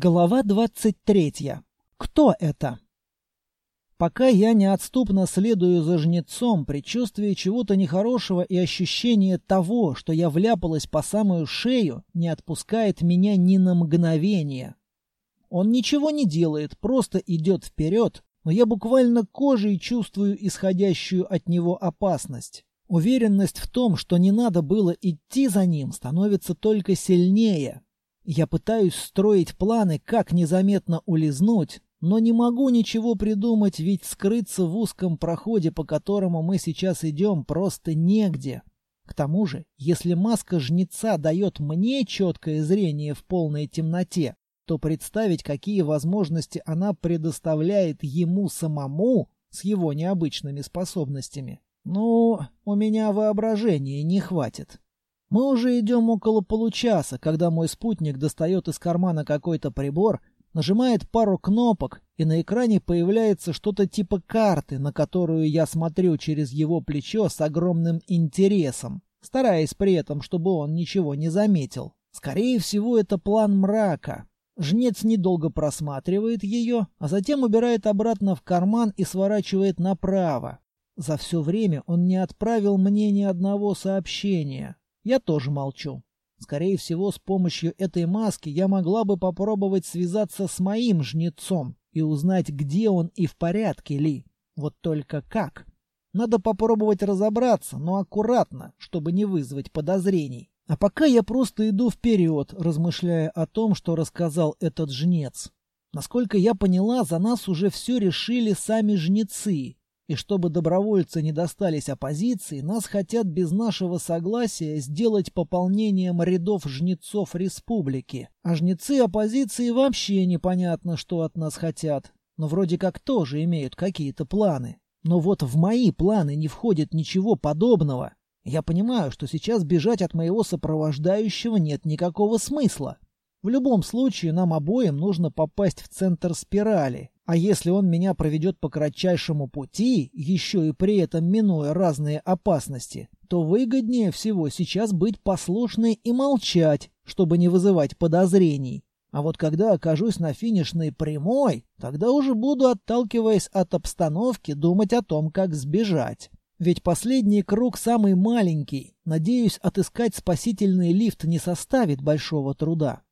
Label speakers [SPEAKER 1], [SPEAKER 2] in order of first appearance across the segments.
[SPEAKER 1] Глава двадцать третья. Кто это? Пока я неотступно следую за жнецом, предчувствие чего-то нехорошего и ощущение того, что я вляпалась по самую шею, не отпускает меня ни на мгновение. Он ничего не делает, просто идет вперед, но я буквально кожей чувствую исходящую от него опасность. Уверенность в том, что не надо было идти за ним, становится только сильнее. Я пытаюсь строить планы, как незаметно улизнуть, но не могу ничего придумать, ведь скрыться в узком проходе, по которому мы сейчас идем, просто негде. К тому же, если маска жнеца дает мне четкое зрение в полной темноте, то представить, какие возможности она предоставляет ему самому с его необычными способностями, ну, у меня воображения не хватит. Мы уже идем около получаса, когда мой спутник достает из кармана какой-то прибор, нажимает пару кнопок, и на экране появляется что-то типа карты, на которую я смотрю через его плечо с огромным интересом, стараясь при этом, чтобы он ничего не заметил. Скорее всего, это план мрака. Жнец недолго просматривает ее, а затем убирает обратно в карман и сворачивает направо. За все время он не отправил мне ни одного сообщения. Я тоже молчу. Скорее всего, с помощью этой маски я могла бы попробовать связаться с моим жнецом и узнать, где он и в порядке ли. Вот только как? Надо попробовать разобраться, но аккуратно, чтобы не вызвать подозрений. А пока я просто иду вперед, размышляя о том, что рассказал этот жнец. Насколько я поняла, за нас уже все решили сами жнецы, и чтобы добровольцы не достались оппозиции, нас хотят без нашего согласия сделать пополнением рядов жнецов республики. А жнецы оппозиции вообще непонятно, что от нас хотят. Но вроде как тоже имеют какие-то планы. Но вот в мои планы не входит ничего подобного. Я понимаю, что сейчас бежать от моего сопровождающего нет никакого смысла. В любом случае нам обоим нужно попасть в центр спирали, а если он меня проведет по кратчайшему пути, еще и при этом минуя разные опасности, то выгоднее всего сейчас быть послушной и молчать, чтобы не вызывать подозрений. А вот когда окажусь на финишной прямой, тогда уже буду, отталкиваясь от обстановки, думать о том, как сбежать. Ведь последний круг самый маленький. Надеюсь, отыскать спасительный лифт не составит большого труда.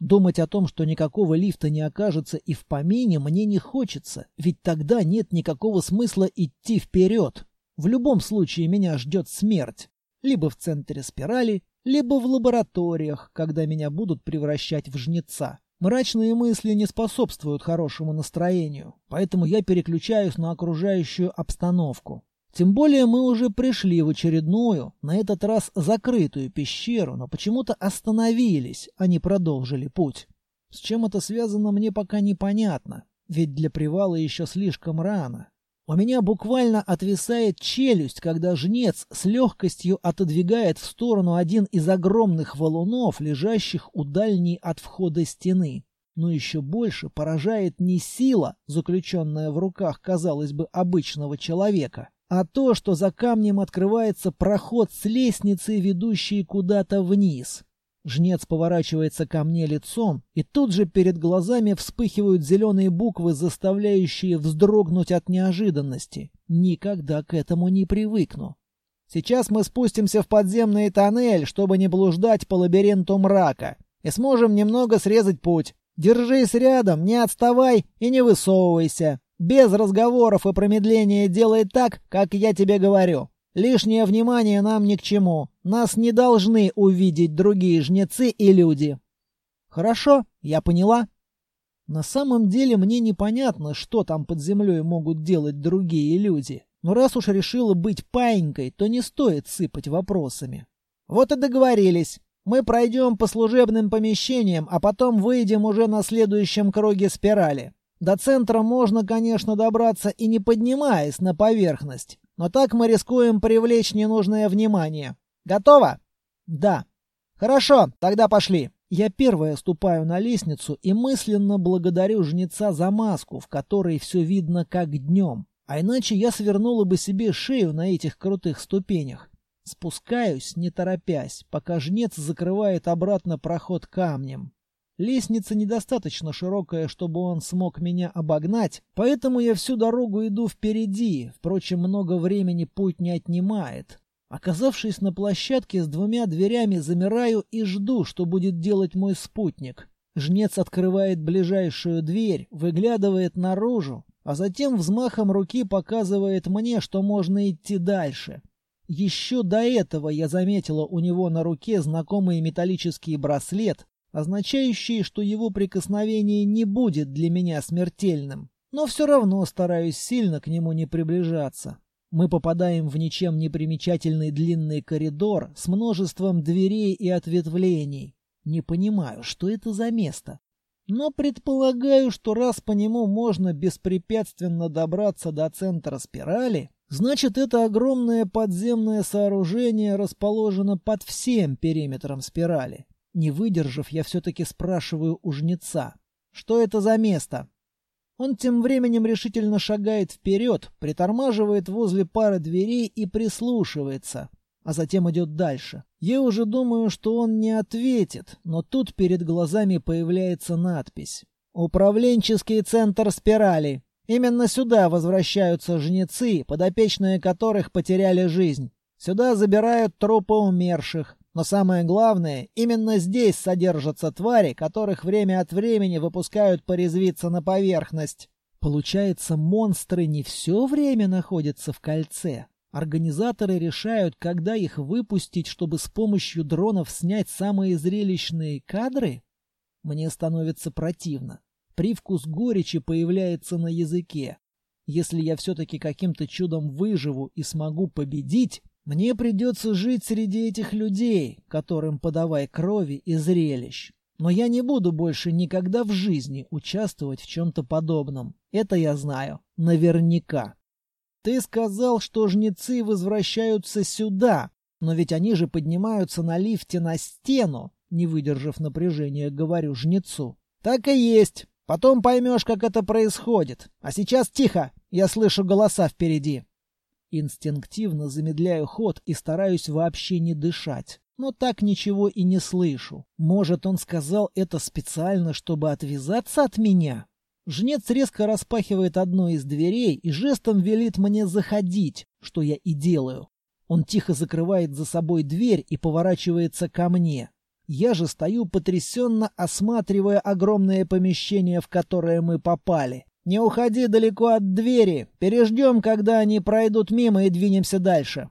[SPEAKER 1] Думать о том, что никакого лифта не окажется и в помине, мне не хочется, ведь тогда нет никакого смысла идти вперед. В любом случае меня ждет смерть. Либо в центре спирали, либо в лабораториях, когда меня будут превращать в жнеца. Мрачные мысли не способствуют хорошему настроению, поэтому я переключаюсь на окружающую обстановку. Тем более мы уже пришли в очередную, на этот раз закрытую пещеру, но почему-то остановились, а не продолжили путь. С чем это связано, мне пока непонятно, ведь для привала еще слишком рано. У меня буквально отвисает челюсть, когда жнец с легкостью отодвигает в сторону один из огромных валунов, лежащих у дальней от входа стены. Но еще больше поражает не сила, заключенная в руках, казалось бы, обычного человека, а то, что за камнем открывается проход с лестницей, ведущей куда-то вниз. Жнец поворачивается ко мне лицом, и тут же перед глазами вспыхивают зеленые буквы, заставляющие вздрогнуть от неожиданности. Никогда к этому не привыкну. Сейчас мы спустимся в подземный тоннель, чтобы не блуждать по лабиринту мрака, и сможем немного срезать путь. Держись рядом, не отставай и не высовывайся. Без разговоров и промедления делай так, как я тебе говорю. Лишнее внимание нам ни к чему. Нас не должны увидеть другие жнецы и люди. Хорошо, я поняла. На самом деле мне непонятно, что там под землей могут делать другие люди. Но раз уж решила быть паинькой, то не стоит сыпать вопросами. Вот и договорились. Мы пройдем по служебным помещениям, а потом выйдем уже на следующем круге спирали. До центра можно, конечно, добраться и не поднимаясь на поверхность, но так мы рискуем привлечь ненужное внимание. Готово? Да. Хорошо, тогда пошли. Я первая ступаю на лестницу и мысленно благодарю жнеца за маску, в которой все видно как днем. А иначе я свернула бы себе шею на этих крутых ступенях. Спускаюсь, не торопясь, пока жнец закрывает обратно проход камнем. Лестница недостаточно широкая, чтобы он смог меня обогнать, поэтому я всю дорогу иду впереди, впрочем, много времени путь не отнимает. Оказавшись на площадке с двумя дверями, замираю и жду, что будет делать мой спутник. Жнец открывает ближайшую дверь, выглядывает наружу, а затем взмахом руки показывает мне, что можно идти дальше. Еще до этого я заметила у него на руке знакомый металлический браслет, означающий, что его прикосновение не будет для меня смертельным. Но все равно стараюсь сильно к нему не приближаться. Мы попадаем в ничем не примечательный длинный коридор с множеством дверей и ответвлений. Не понимаю, что это за место. Но предполагаю, что раз по нему можно беспрепятственно добраться до центра спирали, значит это огромное подземное сооружение расположено под всем периметром спирали. Не выдержав, я все-таки спрашиваю у жнеца. Что это за место? Он тем временем решительно шагает вперед, притормаживает возле пары дверей и прислушивается, а затем идет дальше. Я уже думаю, что он не ответит, но тут перед глазами появляется надпись. «Управленческий центр спирали. Именно сюда возвращаются жнецы, подопечные которых потеряли жизнь. Сюда забирают трупы умерших, но самое главное, именно здесь содержатся твари, которых время от времени выпускают порезвиться на поверхность. Получается, монстры не все время находятся в кольце. Организаторы решают, когда их выпустить, чтобы с помощью дронов снять самые зрелищные кадры? Мне становится противно. Привкус горечи появляется на языке. Если я все-таки каким-то чудом выживу и смогу победить, мне придется жить среди этих людей, которым подавай крови и зрелищ. Но я не буду больше никогда в жизни участвовать в чем-то подобном. Это я знаю. Наверняка. Ты сказал, что жнецы возвращаются сюда, но ведь они же поднимаются на лифте на стену, не выдержав напряжения, говорю жнецу. Так и есть. Потом поймешь, как это происходит. А сейчас тихо, я слышу голоса впереди. Инстинктивно замедляю ход и стараюсь вообще не дышать. Но так ничего и не слышу. Может, он сказал это специально, чтобы отвязаться от меня? Жнец резко распахивает одну из дверей и жестом велит мне заходить, что я и делаю. Он тихо закрывает за собой дверь и поворачивается ко мне. Я же стою потрясенно, осматривая огромное помещение, в которое мы попали. Не уходи далеко от двери. Переждем, когда они пройдут мимо и двинемся дальше.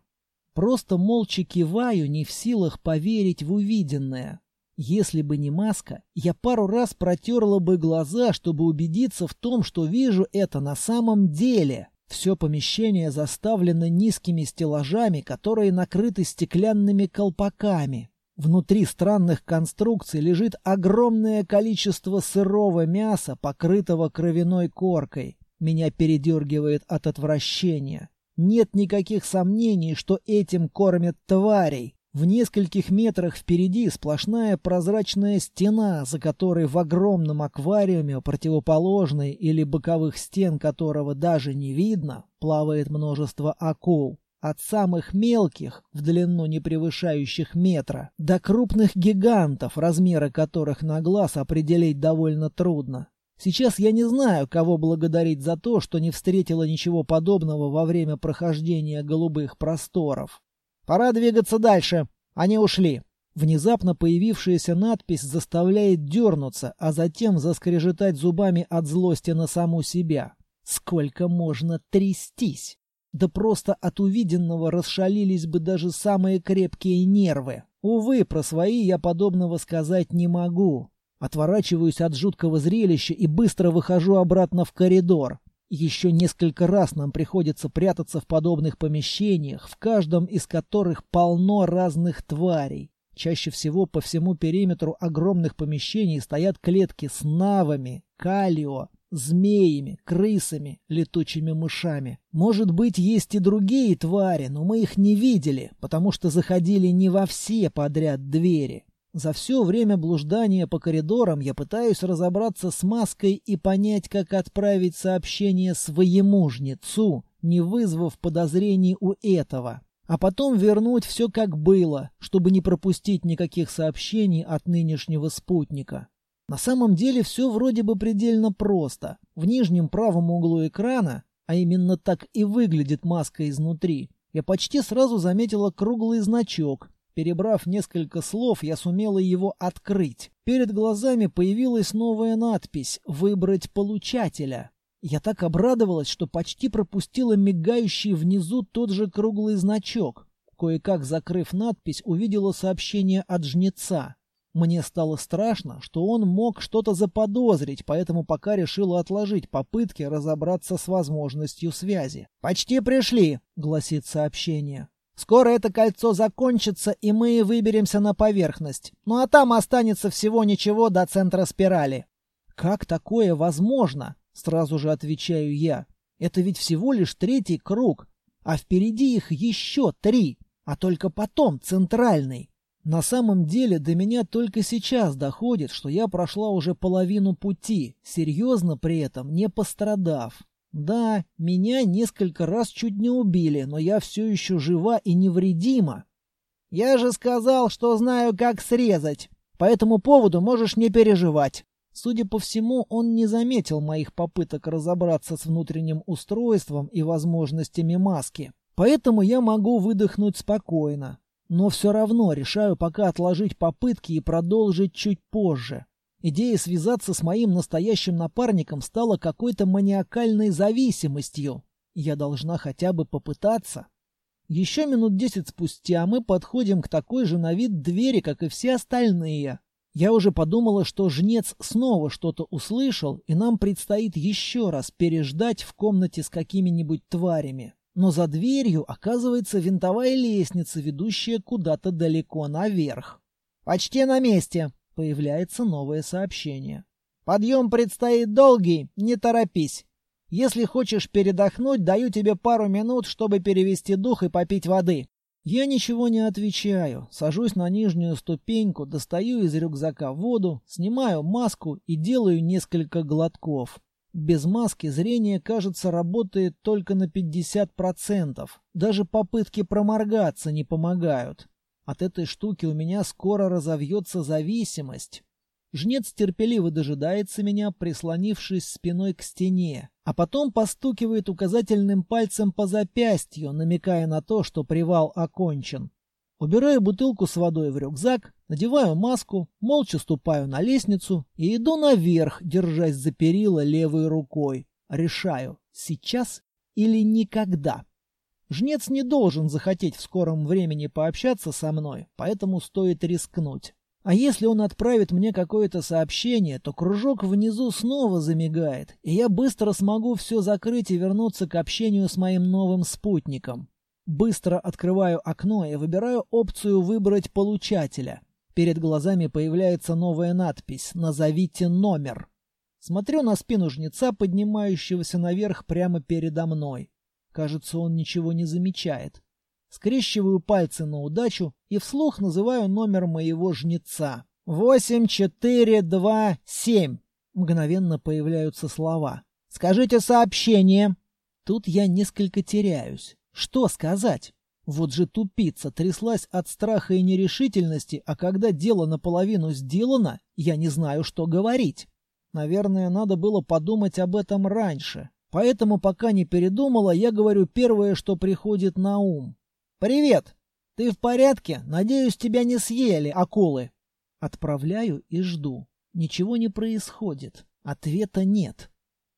[SPEAKER 1] Просто молча киваю, не в силах поверить в увиденное. Если бы не маска, я пару раз протерла бы глаза, чтобы убедиться в том, что вижу это на самом деле. Все помещение заставлено низкими стеллажами, которые накрыты стеклянными колпаками. Внутри странных конструкций лежит огромное количество сырого мяса, покрытого кровяной коркой. Меня передергивает от отвращения. Нет никаких сомнений, что этим кормят тварей. В нескольких метрах впереди сплошная прозрачная стена, за которой в огромном аквариуме, противоположной или боковых стен которого даже не видно, плавает множество акул. От самых мелких, в длину не превышающих метра, до крупных гигантов, размеры которых на глаз определить довольно трудно. Сейчас я не знаю, кого благодарить за то, что не встретила ничего подобного во время прохождения голубых просторов. Пора двигаться дальше. Они ушли. Внезапно появившаяся надпись заставляет дернуться, а затем заскрежетать зубами от злости на саму себя. Сколько можно трястись? Да просто от увиденного расшалились бы даже самые крепкие нервы. Увы, про свои я подобного сказать не могу. Отворачиваюсь от жуткого зрелища и быстро выхожу обратно в коридор. Еще несколько раз нам приходится прятаться в подобных помещениях, в каждом из которых полно разных тварей. Чаще всего по всему периметру огромных помещений стоят клетки с навами, калио, змеями, крысами, летучими мышами. Может быть, есть и другие твари, но мы их не видели, потому что заходили не во все подряд двери. За все время блуждания по коридорам я пытаюсь разобраться с маской и понять, как отправить сообщение своему жнецу, не вызвав подозрений у этого. А потом вернуть все как было, чтобы не пропустить никаких сообщений от нынешнего спутника. На самом деле все вроде бы предельно просто. В нижнем правом углу экрана, а именно так и выглядит маска изнутри, я почти сразу заметила круглый значок. Перебрав несколько слов, я сумела его открыть. Перед глазами появилась новая надпись «Выбрать получателя». Я так обрадовалась, что почти пропустила мигающий внизу тот же круглый значок. Кое-как закрыв надпись, увидела сообщение от жнеца. Мне стало страшно, что он мог что-то заподозрить, поэтому пока решила отложить попытки разобраться с возможностью связи. «Почти пришли», — гласит сообщение. «Скоро это кольцо закончится, и мы выберемся на поверхность. Ну а там останется всего ничего до центра спирали». «Как такое возможно?» — сразу же отвечаю я. «Это ведь всего лишь третий круг, а впереди их еще три, а только потом центральный». На самом деле до меня только сейчас доходит, что я прошла уже половину пути, серьезно при этом не пострадав. Да, меня несколько раз чуть не убили, но я все еще жива и невредима. Я же сказал, что знаю, как срезать. По этому поводу можешь не переживать. Судя по всему, он не заметил моих попыток разобраться с внутренним устройством и возможностями маски. Поэтому я могу выдохнуть спокойно. Но все равно решаю пока отложить попытки и продолжить чуть позже. Идея связаться с моим настоящим напарником стала какой-то маниакальной зависимостью. Я должна хотя бы попытаться. Еще минут десять спустя мы подходим к такой же на вид двери, как и все остальные. Я уже подумала, что жнец снова что-то услышал, и нам предстоит еще раз переждать в комнате с какими-нибудь тварями. Но за дверью оказывается винтовая лестница, ведущая куда-то далеко наверх. «Почти на месте!» — появляется новое сообщение. «Подъем предстоит долгий, не торопись. Если хочешь передохнуть, даю тебе пару минут, чтобы перевести дух и попить воды». Я ничего не отвечаю, сажусь на нижнюю ступеньку, достаю из рюкзака воду, снимаю маску и делаю несколько глотков. Без маски зрение, кажется, работает только на 50%. Даже попытки проморгаться не помогают. От этой штуки у меня скоро разовьется зависимость. Жнец терпеливо дожидается меня, прислонившись спиной к стене, а потом постукивает указательным пальцем по запястью, намекая на то, что привал окончен. Убираю бутылку с водой в рюкзак, надеваю маску, молча ступаю на лестницу и иду наверх, держась за перила левой рукой. Решаю, сейчас или никогда. Жнец не должен захотеть в скором времени пообщаться со мной, поэтому стоит рискнуть. А если он отправит мне какое-то сообщение, то кружок внизу снова замигает, и я быстро смогу все закрыть и вернуться к общению с моим новым спутником. Быстро открываю окно и выбираю опцию «Выбрать получателя». Перед глазами появляется новая надпись «Назовите номер». Смотрю на спину жнеца, поднимающегося наверх прямо передо мной. Кажется, он ничего не замечает. Скрещиваю пальцы на удачу и вслух называю номер моего жнеца. «Восемь, четыре, два, семь». Мгновенно появляются слова. «Скажите сообщение». Тут я несколько теряюсь. Что сказать? Вот же тупица тряслась от страха и нерешительности, а когда дело наполовину сделано, я не знаю, что говорить. Наверное, надо было подумать об этом раньше. Поэтому, пока не передумала, я говорю первое, что приходит на ум. «Привет! Ты в порядке? Надеюсь, тебя не съели акулы?» Отправляю и жду. Ничего не происходит. Ответа нет.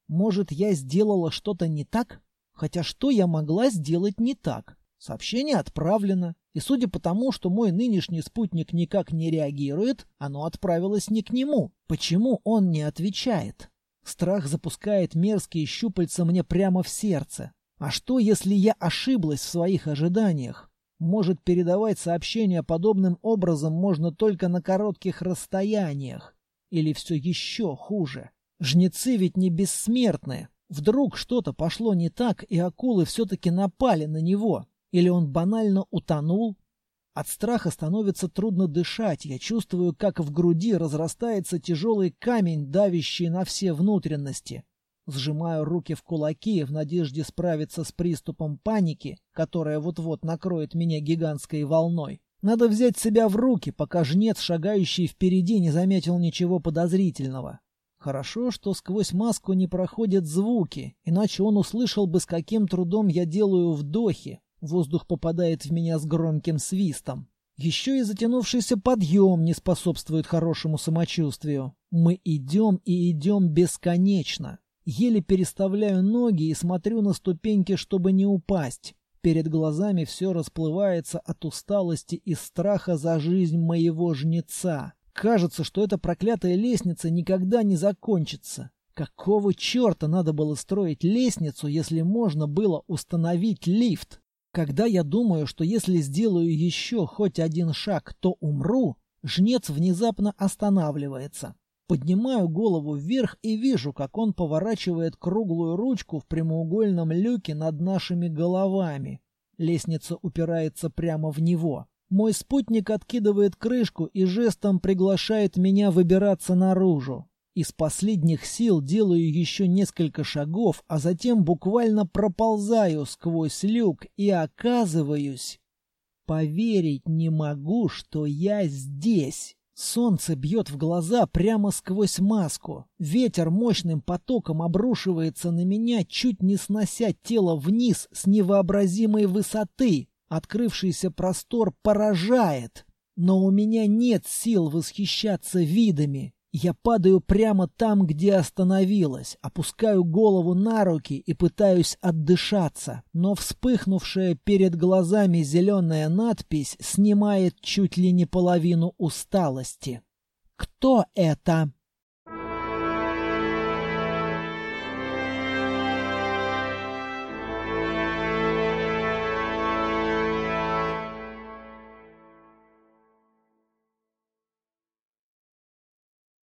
[SPEAKER 1] Может, я сделала что-то не так? Хотя что я могла сделать не так? Сообщение отправлено, и судя по тому, что мой нынешний спутник никак не реагирует, оно отправилось не к нему. Почему он не отвечает? Страх запускает мерзкие щупальца мне прямо в сердце. А что, если я ошиблась в своих ожиданиях? Может, передавать сообщения подобным образом можно только на коротких расстояниях? Или все еще хуже? Жнецы ведь не бессмертные. Вдруг что-то пошло не так, и акулы все-таки напали на него. Или он банально утонул? От страха становится трудно дышать. Я чувствую, как в груди разрастается тяжелый камень, давящий на все внутренности. Сжимаю руки в кулаки в надежде справиться с приступом паники, которая вот-вот накроет меня гигантской волной. Надо взять себя в руки, пока жнец, шагающий впереди, не заметил ничего подозрительного. Хорошо, что сквозь маску не проходят звуки, иначе он услышал бы, с каким трудом я делаю вдохи. Воздух попадает в меня с громким свистом. Еще и затянувшийся подъем не способствует хорошему самочувствию. Мы идем и идем бесконечно. Еле переставляю ноги и смотрю на ступеньки, чтобы не упасть. Перед глазами все расплывается от усталости и страха за жизнь моего жнеца. Кажется, что эта проклятая лестница никогда не закончится. Какого черта надо было строить лестницу, если можно было установить лифт? Когда я думаю, что если сделаю еще хоть один шаг, то умру, жнец внезапно останавливается. Поднимаю голову вверх и вижу, как он поворачивает круглую ручку в прямоугольном люке над нашими головами. Лестница упирается прямо в него. Мой спутник откидывает крышку и жестом приглашает меня выбираться наружу. Из последних сил делаю еще несколько шагов, а затем буквально проползаю сквозь люк и оказываюсь... Поверить не могу, что я здесь. Солнце бьет в глаза прямо сквозь маску. Ветер мощным потоком обрушивается на меня, чуть не снося тело вниз с невообразимой высоты. Открывшийся простор поражает, но у меня нет сил восхищаться видами. Я падаю прямо там, где остановилась, опускаю голову на руки и пытаюсь отдышаться, но вспыхнувшая перед глазами зеленая надпись снимает чуть ли не половину усталости. «Кто это?»